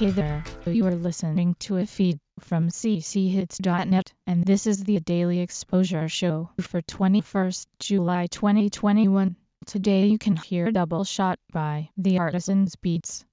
Hey there, you are listening to a feed from cchits.net, and this is the Daily Exposure Show for 21st July 2021. Today you can hear Double Shot by The Artisans Beats.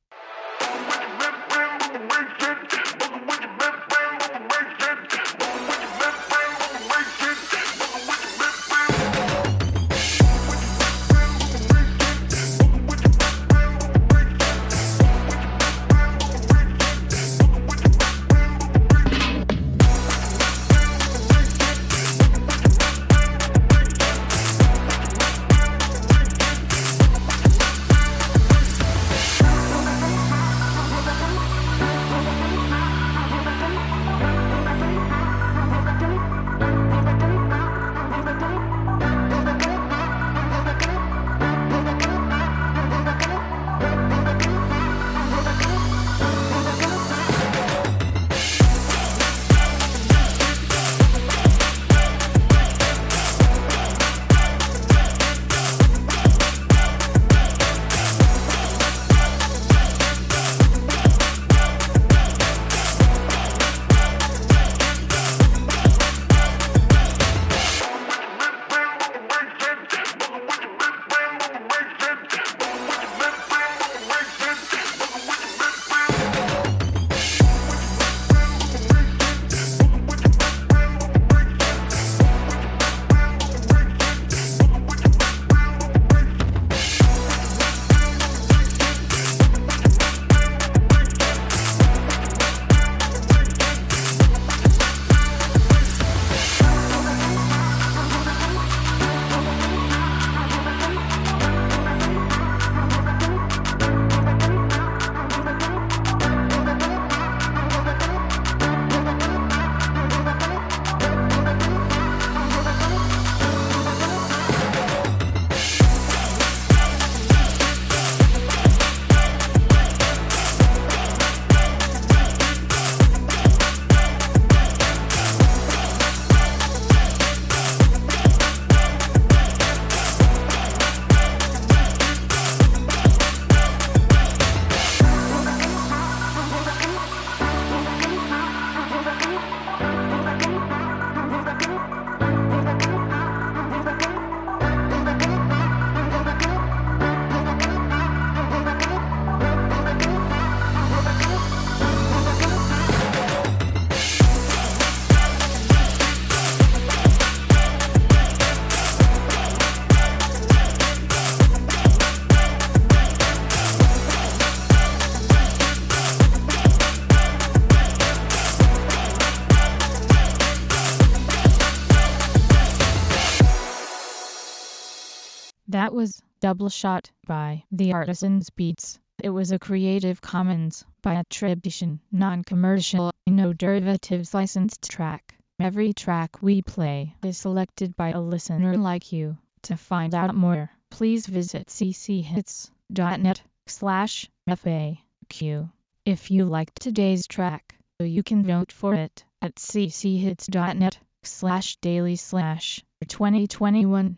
That was Double Shot by The Artisans Beats. It was a Creative Commons by attribution, non-commercial, no derivatives licensed track. Every track we play is selected by a listener like you. To find out more, please visit cchits.net slash FAQ. If you liked today's track, you can vote for it at cchits.net slash daily slash 2021